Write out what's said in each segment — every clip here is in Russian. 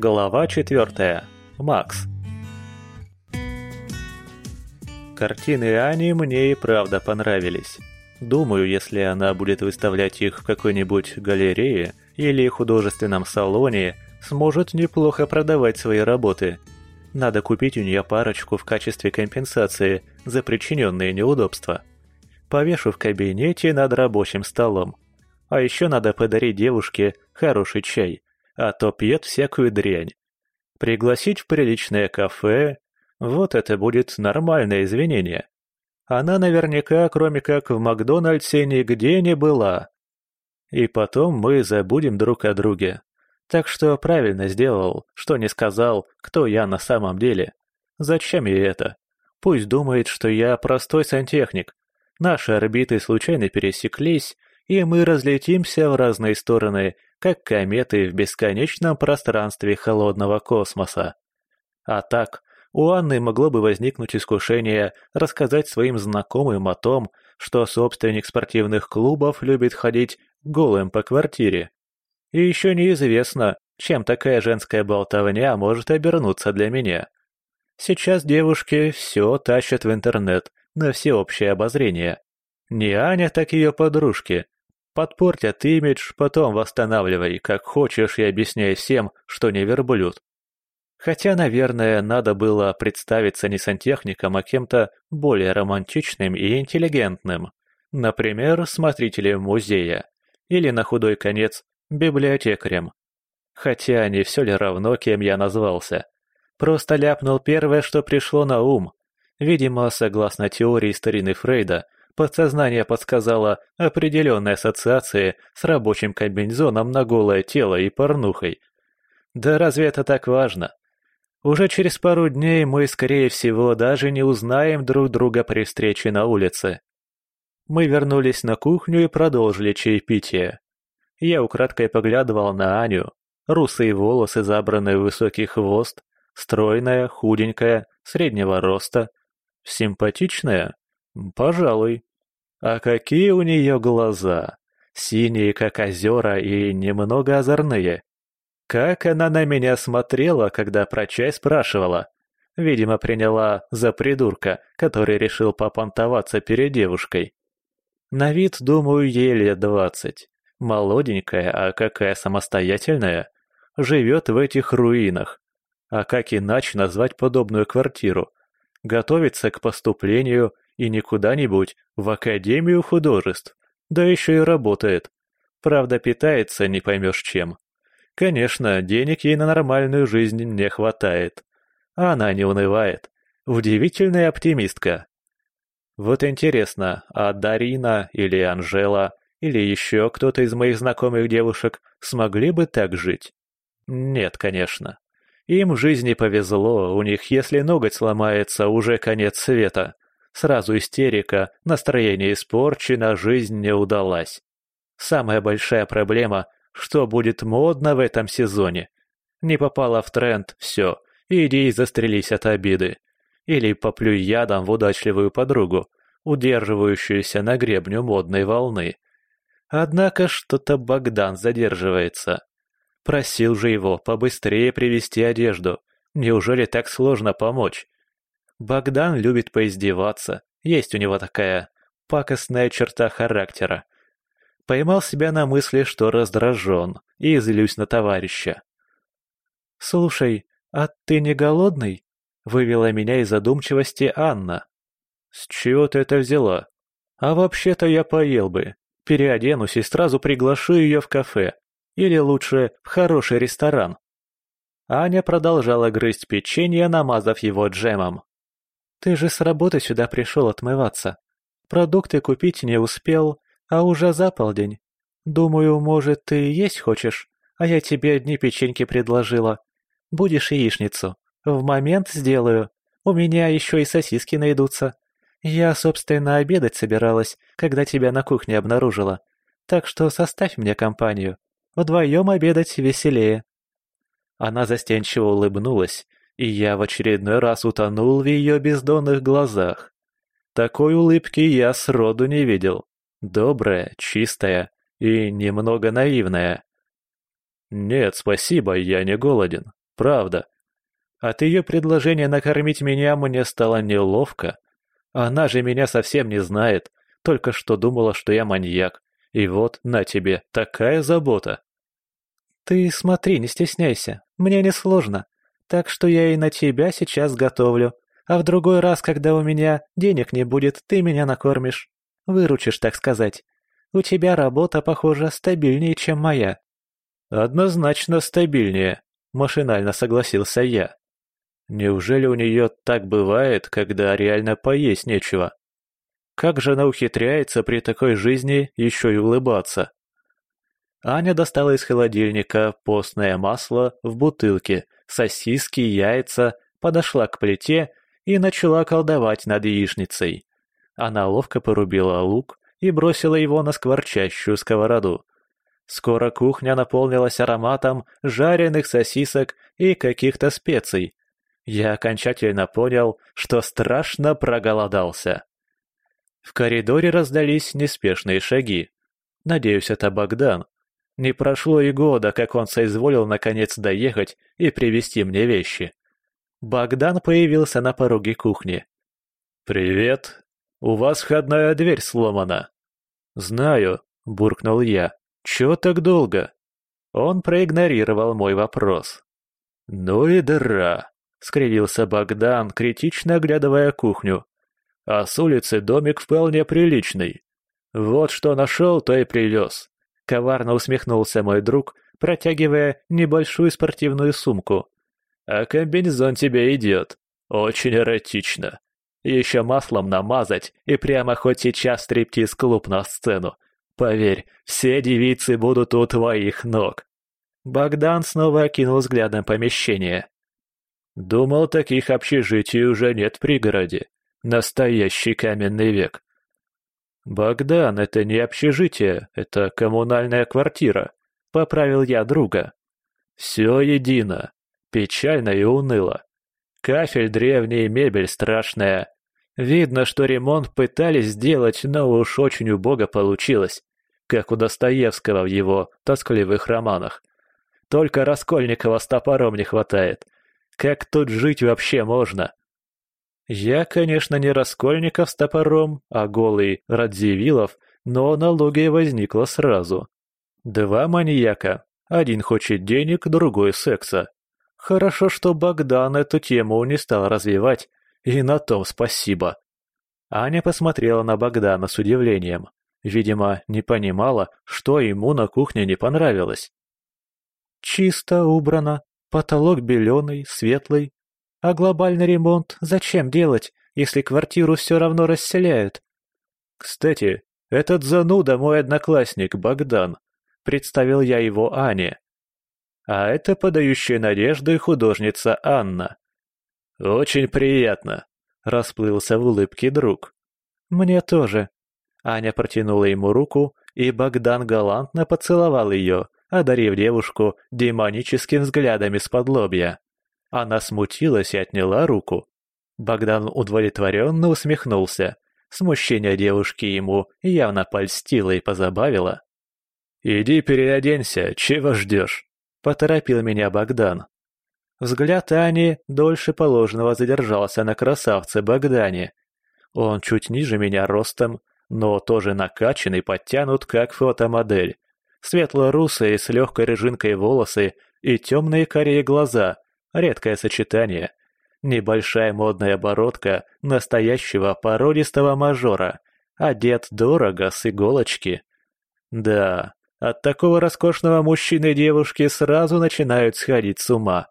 Глава 4. Макс. Картины Ани мне и правда понравились. Думаю, если она будет выставлять их в какой-нибудь галерее или художественном салоне, сможет неплохо продавать свои работы. Надо купить у нее парочку в качестве компенсации за причиненные неудобства. Повешу в кабинете над рабочим столом. А еще надо подарить девушке хороший чай – а то пьет всякую дрянь. Пригласить в приличное кафе – вот это будет нормальное извинение. Она наверняка, кроме как в Макдональдсе, нигде не была. И потом мы забудем друг о друге. Так что правильно сделал, что не сказал, кто я на самом деле. Зачем ей это? Пусть думает, что я простой сантехник. Наши орбиты случайно пересеклись, и мы разлетимся в разные стороны как кометы в бесконечном пространстве холодного космоса. А так, у Анны могло бы возникнуть искушение рассказать своим знакомым о том, что собственник спортивных клубов любит ходить голым по квартире. И еще неизвестно, чем такая женская болтовня может обернуться для меня. Сейчас девушки все тащат в интернет на всеобщее обозрение. Не Аня, так ее подружки, Подпортят имидж, потом восстанавливай, как хочешь, и объясняй всем, что не верблюд. Хотя, наверное, надо было представиться не сантехником, а кем-то более романтичным и интеллигентным. Например, смотрителем музея. Или, на худой конец, библиотекарем. Хотя не все ли равно, кем я назвался. Просто ляпнул первое, что пришло на ум. Видимо, согласно теории старины Фрейда, Подсознание подсказало определенные ассоциации с рабочим комбинезоном на голое тело и порнухой. Да разве это так важно? Уже через пару дней мы, скорее всего, даже не узнаем друг друга при встрече на улице. Мы вернулись на кухню и продолжили чаепитие. Я украдкой поглядывал на Аню. Русые волосы, забранные в высокий хвост, стройная, худенькая, среднего роста. Симпатичная? Пожалуй. А какие у нее глаза! Синие, как озера, и немного озорные. Как она на меня смотрела, когда про чай спрашивала. Видимо, приняла за придурка, который решил попонтоваться перед девушкой. На вид, думаю, ей лет двадцать. Молоденькая, а какая самостоятельная. Живет в этих руинах. А как иначе назвать подобную квартиру? Готовится к поступлению и не куда-нибудь, в Академию художеств. Да еще и работает. Правда, питается не поймешь чем. Конечно, денег ей на нормальную жизнь не хватает. А она не унывает. Удивительная оптимистка. Вот интересно, а Дарина или Анжела или еще кто-то из моих знакомых девушек смогли бы так жить? Нет, конечно. Им в жизни повезло, у них если ноготь сломается, уже конец света. Сразу истерика, настроение испорчено, жизнь не удалась. Самая большая проблема, что будет модно в этом сезоне. Не попала в тренд, все, иди и застрелись от обиды. Или поплюй ядом в удачливую подругу, удерживающуюся на гребню модной волны. Однако что-то Богдан задерживается. Просил же его побыстрее привезти одежду. Неужели так сложно помочь? Богдан любит поиздеваться, есть у него такая пакостная черта характера. Поймал себя на мысли, что раздражен, и злюсь на товарища. «Слушай, а ты не голодный?» — вывела меня из задумчивости Анна. «С чего ты это взяла? А вообще-то я поел бы. Переоденусь и сразу приглашу ее в кафе. Или лучше, в хороший ресторан». Аня продолжала грызть печенье, намазав его джемом. Ты же с работы сюда пришел отмываться. Продукты купить не успел, а уже за полдень. Думаю, может, ты есть хочешь, а я тебе одни печеньки предложила. Будешь яичницу. В момент сделаю. У меня еще и сосиски найдутся. Я, собственно, обедать собиралась, когда тебя на кухне обнаружила. Так что составь мне компанию. Вдвоем обедать веселее». Она застенчиво улыбнулась, и я в очередной раз утонул в ее бездонных глазах. Такой улыбки я сроду не видел. Добрая, чистая и немного наивная. «Нет, спасибо, я не голоден. правда. От ее предложения накормить меня мне стало неловко. Она же меня совсем не знает, только что думала, что я маньяк. И вот, на тебе, такая забота. Ты смотри, не стесняйся, мне не сложно. Так что я и на тебя сейчас готовлю. А в другой раз, когда у меня денег не будет, ты меня накормишь. Выручишь, так сказать. У тебя работа, похоже, стабильнее, чем моя». «Однозначно стабильнее», — машинально согласился я. «Неужели у нее так бывает, когда реально поесть нечего? Как же она ухитряется при такой жизни еще и улыбаться?» Аня достала из холодильника постное масло в бутылке, сосиски, яйца, подошла к плите и начала колдовать над яичницей. Она ловко порубила лук и бросила его на скворчащую сковороду. Скоро кухня наполнилась ароматом жареных сосисок и каких-то специй. Я окончательно понял, что страшно проголодался. В коридоре раздались неспешные шаги. Надеюсь, это Богдан. Не прошло и года, как он соизволил наконец доехать и привезти мне вещи. Богдан появился на пороге кухни. «Привет. У вас входная дверь сломана». «Знаю», — буркнул я. «Чего так долго?» Он проигнорировал мой вопрос. «Ну и дыра», — скривился Богдан, критично оглядывая кухню. «А с улицы домик вполне приличный. Вот что нашел, то и привез». Коварно усмехнулся мой друг, протягивая небольшую спортивную сумку. А комбинезон тебе идет. Очень эротично. Еще маслом намазать и прямо хоть сейчас стриптиз-клуб на сцену. Поверь, все девицы будут у твоих ног. Богдан снова окинул взглядом помещение. Думал, таких общежитий уже нет в пригороде. Настоящий каменный век. Богдан, это не общежитие, это коммунальная квартира. Поправил я друга. Все едино. Печально и уныло. Кафель древний, мебель страшная. Видно, что ремонт пытались сделать, но уж очень убого получилось, как у Достоевского в его тоскливых романах. Только Раскольникова с топором не хватает. Как тут жить вообще можно? Я, конечно, не Раскольников с топором, а голый Радзивиллов, но аналогия возникла сразу. Два маньяка. Один хочет денег, другой секса. Хорошо, что Богдан эту тему не стал развивать, и на том спасибо. Аня посмотрела на Богдана с удивлением. Видимо, не понимала, что ему на кухне не понравилось. «Чисто убрано, потолок беленый, светлый. А глобальный ремонт зачем делать, если квартиру все равно расселяют?» «Кстати, этот зануда мой одноклассник Богдан», — представил я его Ане. А это подающая надежды художница Анна. «Очень приятно», — расплылся в улыбке друг. «Мне тоже». Аня протянула ему руку, и Богдан галантно поцеловал ее, одарив девушку демоническим взглядом из-под лобья. Она смутилась и отняла руку. Богдан удовлетворенно усмехнулся. Смущение девушки ему явно польстило и позабавило. «Иди переоденься, чего ждешь?» — поторопил меня Богдан. Взгляд Ани дольше положенного задержался на красавце Богдане. Он чуть ниже меня ростом, но тоже накачан и подтянут, как фотомодель. Светло-русые с легкой рыжинкой волосы и темные корее глаза — редкое сочетание. Небольшая модная бородка настоящего породистого мажора, одет дорого с иголочки. Да, от такого роскошного мужчины девушки сразу начинают сходить с ума.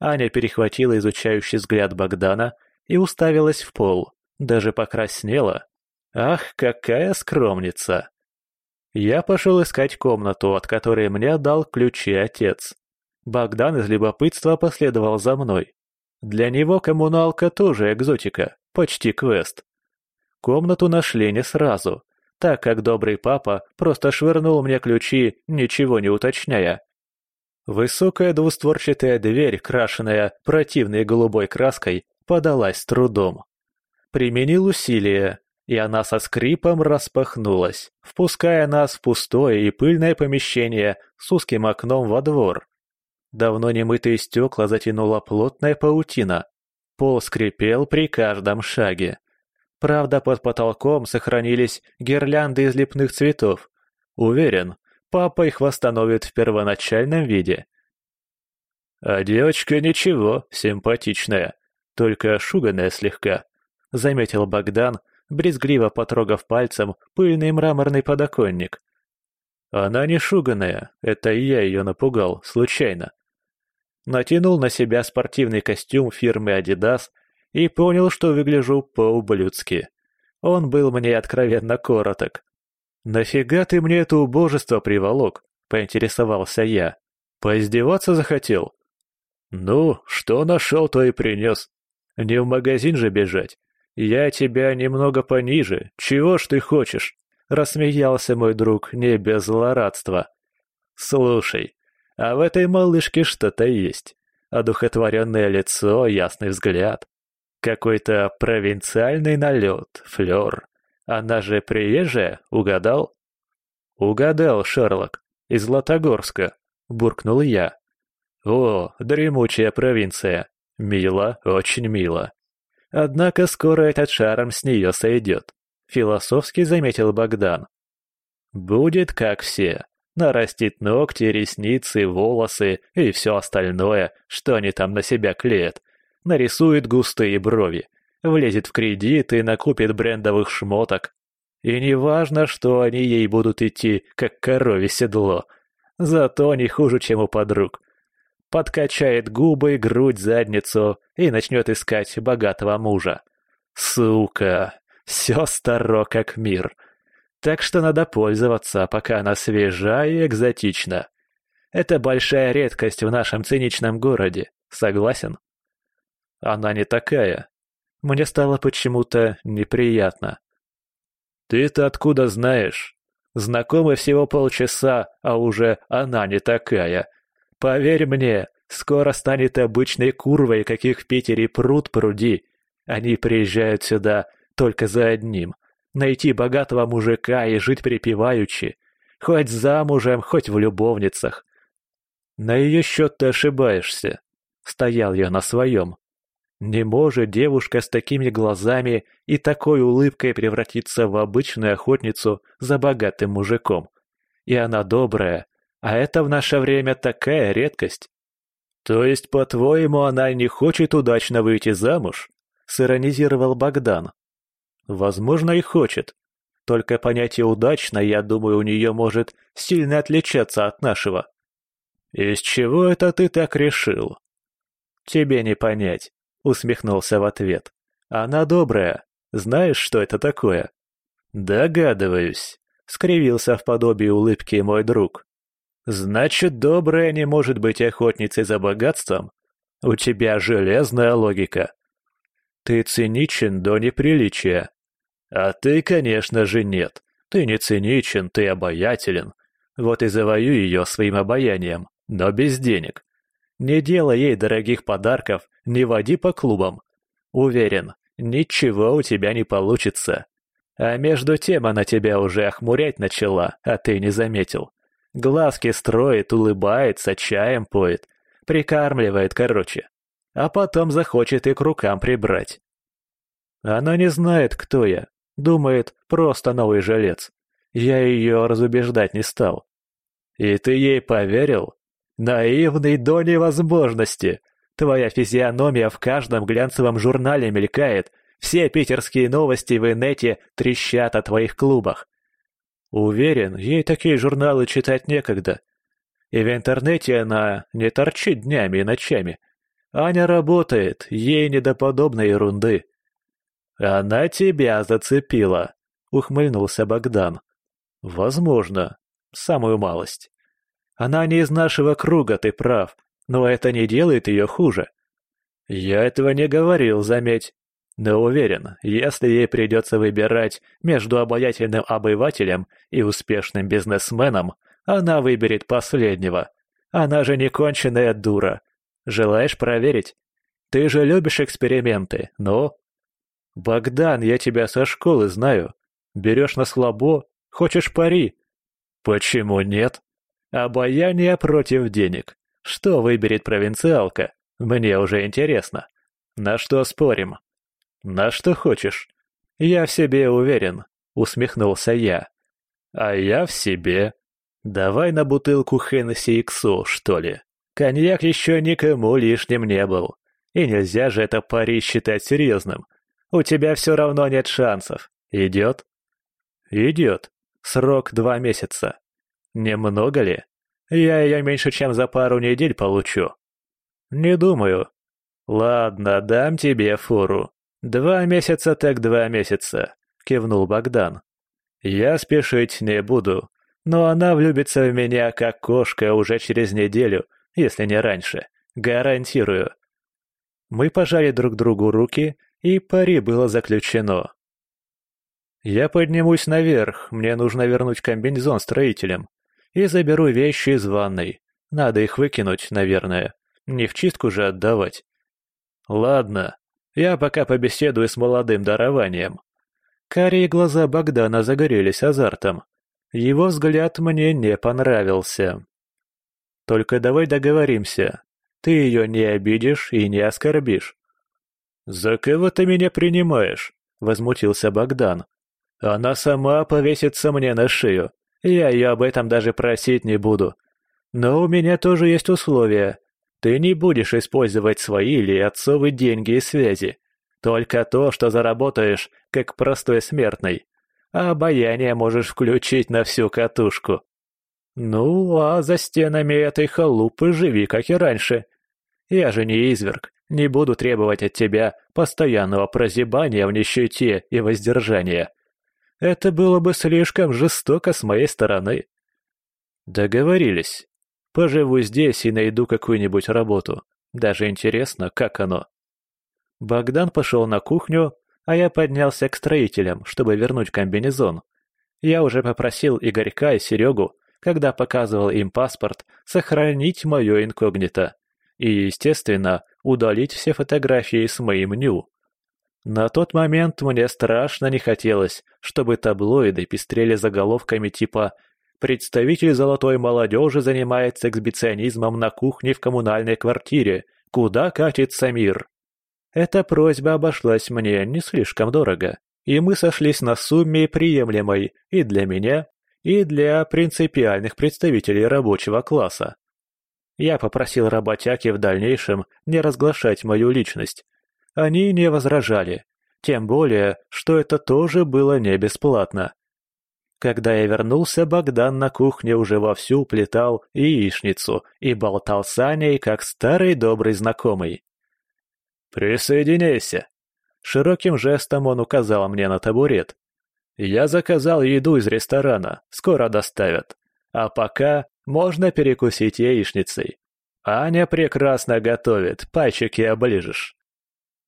Аня перехватила изучающий взгляд Богдана и уставилась в пол, даже покраснела. Ах, какая скромница! Я пошел искать комнату, от которой мне дал ключи отец. Богдан из любопытства последовал за мной. Для него коммуналка тоже экзотика, почти квест. Комнату нашли не сразу, так как добрый папа просто швырнул мне ключи, ничего не уточняя. Высокая двустворчатая дверь, крашенная противной голубой краской, подалась трудом. Применил усилие, и она со скрипом распахнулась, впуская нас в пустое и пыльное помещение с узким окном во двор. Давно немытые стекла затянула плотная паутина. Пол скрипел при каждом шаге. Правда, под потолком сохранились гирлянды из лепных цветов. Уверен, папа их восстановит в первоначальном виде. А девочка ничего, симпатичная, только шуганная слегка, заметил Богдан, брезгливо потрогав пальцем пыльный мраморный подоконник. Она не шуганная, это я ее напугал, случайно. Натянул на себя спортивный костюм фирмы Adidas и понял, что выгляжу по-ублюдски. Он был мне откровенно короток. «Нафига ты мне это убожество приволок?» — поинтересовался я. «Поиздеваться захотел?» «Ну, что нашел, то и принес. Не в магазин же бежать. Я тебя немного пониже. Чего ж ты хочешь?» — рассмеялся мой друг не без злорадства. «Слушай, а в этой малышке что-то есть. Одухотворенное лицо, ясный взгляд. Какой-то провинциальный налет, флер. Она же приезжая, угадал?» «Угадал, Шерлок. Из Златогорска», — буркнул я. «О, дремучая провинция. Мило, очень мило. Однако скоро этот шарм с нее сойдет», — философски заметил Богдан. «Будет как все. Нарастит ногти, ресницы, волосы и все остальное, что они там на себя клеят. Нарисует густые брови, влезет в кредит и накупит брендовых шмоток. И не важно, что они ей будут идти, как корове седло. Зато не хуже, чем у подруг подкачает губы, грудь, задницу и начнет искать богатого мужа. Сука, все старо как мир. Так что надо пользоваться, пока она свежа и экзотична. Это большая редкость в нашем циничном городе, согласен? Она не такая. Мне стало почему-то неприятно. Ты-то откуда знаешь? Знакомы всего полчаса, а уже она не такая. Поверь мне, скоро станет обычной курвой, каких в Питере пруд пруди. Они приезжают сюда только за одним — найти богатого мужика и жить припеваючи. Хоть замужем, хоть в любовницах. На ее счет ты ошибаешься. Стоял я на своем. Не может девушка с такими глазами и такой улыбкой превратиться в обычную охотницу за богатым мужиком. И она добрая, а это в наше время такая редкость. То есть, по-твоему, она не хочет удачно выйти замуж? Сиронизировал Богдан. Возможно, и хочет. Только понятие «удачно», я думаю, у нее может сильно отличаться от нашего. Из чего это ты так решил? Тебе не понять, усмехнулся в ответ. Она добрая. Знаешь, что это такое? Догадываюсь, скривился в подобии улыбки мой друг. Значит, добрая не может быть охотницей за богатством? У тебя железная логика. Ты циничен до неприличия. А ты, конечно же, нет. Ты не циничен, ты обаятелен. Вот и завоюй ее своим обаянием, но без денег. Не делай ей дорогих подарков, не води по клубам. Уверен, ничего у тебя не получится. А между тем она тебя уже охмурять начала, а ты не заметил. Глазки строит, улыбается, чаем поет. Прикармливает, короче. А потом захочет и к рукам прибрать. Она не знает, кто я. Думает, просто новый жилец. Я ее разубеждать не стал. И ты ей поверил? Наивный до невозможности. Твоя физиономия в каждом глянцевом журнале мелькает. Все питерские новости в инете трещат о твоих клубах. Уверен, ей такие журналы читать некогда. И в интернете она не торчит днями и ночами. Аня работает, ей не до подобной ерунды. «Она тебя зацепила», — ухмыльнулся Богдан. «Возможно. Самую малость. Она не из нашего круга, ты прав, но это не делает ее хуже. Я этого не говорил, заметь. Но уверен, если ей придется выбирать между обаятельным обывателем и успешным бизнесменом, она выберет последнего. Она же не конченая дура. Желаешь проверить? Ты же любишь эксперименты, ну? Богдан, я тебя со школы знаю. Берешь на слабо, хочешь пари. Почему нет? Обаяние против денег. Что выберет провинциалка? Мне уже интересно. На что спорим? На что хочешь. Я в себе уверен, усмехнулся я. А я в себе. Давай на бутылку Хеннесси Иксу, что ли. Коньяк еще никому лишним не был. И нельзя же это пари считать серьезным. У тебя все равно нет шансов. Идет? Идет. Срок два месяца. Немного ли? Я ее меньше, чем за пару недель получу. Не думаю. Ладно, дам тебе фору. Два месяца так два месяца, кивнул Богдан. Я спешить не буду, но она влюбится в меня как кошка уже через неделю, если не раньше. Гарантирую. Мы пожали друг другу руки, и пари было заключено. Я поднимусь наверх, мне нужно вернуть комбинезон строителям. И заберу вещи из ванной. Надо их выкинуть, наверное. Не в чистку же отдавать. Ладно, я пока побеседую с молодым дарованием. Карие глаза Богдана загорелись азартом. Его взгляд мне не понравился. Только давай договоримся. Ты ее не обидишь и не оскорбишь. «За кого ты меня принимаешь?» — возмутился Богдан. «Она сама повесится мне на шею. Я ее об этом даже просить не буду. Но у меня тоже есть условия. Ты не будешь использовать свои или отцовы деньги и связи. Только то, что заработаешь, как простой смертный. А обаяние можешь включить на всю катушку. Ну, а за стенами этой халупы живи, как и раньше. Я же не изверг, не буду требовать от тебя постоянного прозябания в нищете и воздержания. Это было бы слишком жестоко с моей стороны. Договорились. Поживу здесь и найду какую-нибудь работу. Даже интересно, как оно. Богдан пошел на кухню, а я поднялся к строителям, чтобы вернуть комбинезон. Я уже попросил Игорька и Серегу, когда показывал им паспорт, сохранить мое инкогнито. И, естественно, удалить все фотографии с моим ню. На тот момент мне страшно не хотелось, чтобы таблоиды пестрели заголовками типа Представитель золотой молодежи занимается эксбиционизмом на кухне в коммунальной квартире. Куда катится мир? Эта просьба обошлась мне не слишком дорого, и мы сошлись на сумме приемлемой и для меня, и для принципиальных представителей рабочего класса. Я попросил работяги в дальнейшем не разглашать мою личность. Они не возражали, тем более, что это тоже было не бесплатно. Когда я вернулся, Богдан на кухне уже вовсю плетал яичницу и болтал с Аней, как старый добрый знакомый. «Присоединяйся!» Широким жестом он указал мне на табурет. «Я заказал еду из ресторана, скоро доставят. А пока можно перекусить яичницей. Аня прекрасно готовит, пальчики оближешь».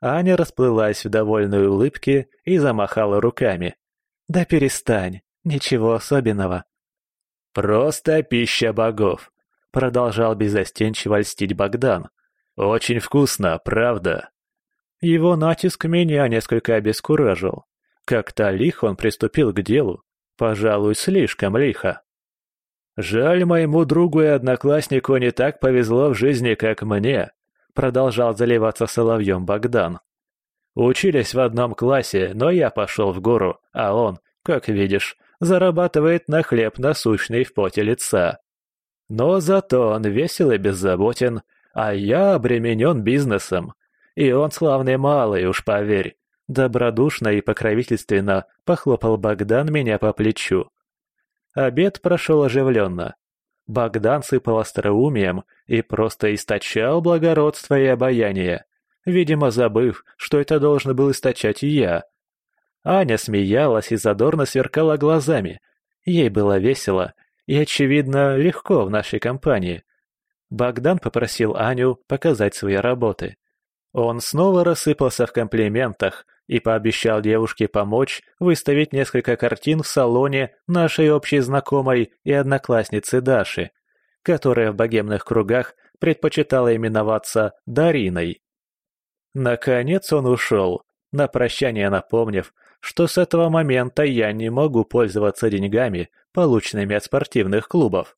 Аня расплылась в довольной улыбке и замахала руками. «Да перестань!» Ничего особенного. Просто пища богов, продолжал безостенчиво льстить Богдан. Очень вкусно, правда? Его натиск меня несколько обескуражил. Как-то лихо он приступил к делу. Пожалуй, слишком лихо. «Жаль, моему другу и однокласснику не так повезло в жизни, как мне», продолжал заливаться соловьем Богдан. «Учились в одном классе, но я пошел в гору, а он, как видишь, зарабатывает на хлеб насущный в поте лица. Но зато он весел и беззаботен, а я обременен бизнесом. И он славный малый, уж поверь. Добродушно и покровительственно похлопал Богдан меня по плечу. Обед прошел оживленно. Богдан сыпал остроумием и просто источал благородство и обаяние, видимо, забыв, что это должен был источать я, Аня смеялась и задорно сверкала глазами. Ей было весело и, очевидно, легко в нашей компании. Богдан попросил Аню показать свои работы. Он снова рассыпался в комплиментах и пообещал девушке помочь выставить несколько картин в салоне нашей общей знакомой и одноклассницы Даши, которая в богемных кругах предпочитала именоваться Дариной. Наконец он ушел, на прощание напомнив, что с этого момента я не могу пользоваться деньгами, полученными от спортивных клубов.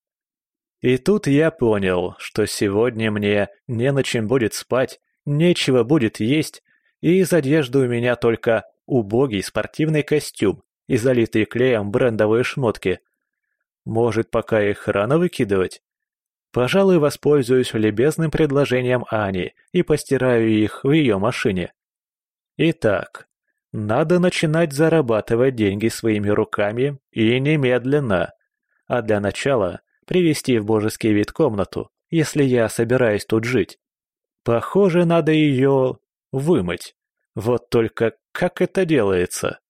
И тут я понял, что сегодня мне не на чем будет спать, нечего будет есть, и из одежды у меня только убогий спортивный костюм и залитые клеем брендовые шмотки. Может, пока их рано выкидывать? Пожалуй, воспользуюсь любезным предложением Ани и постираю их в ее машине. Итак, надо начинать зарабатывать деньги своими руками и немедленно. А для начала привести в божеский вид комнату, если я собираюсь тут жить. Похоже, надо ее вымыть. Вот только как это делается?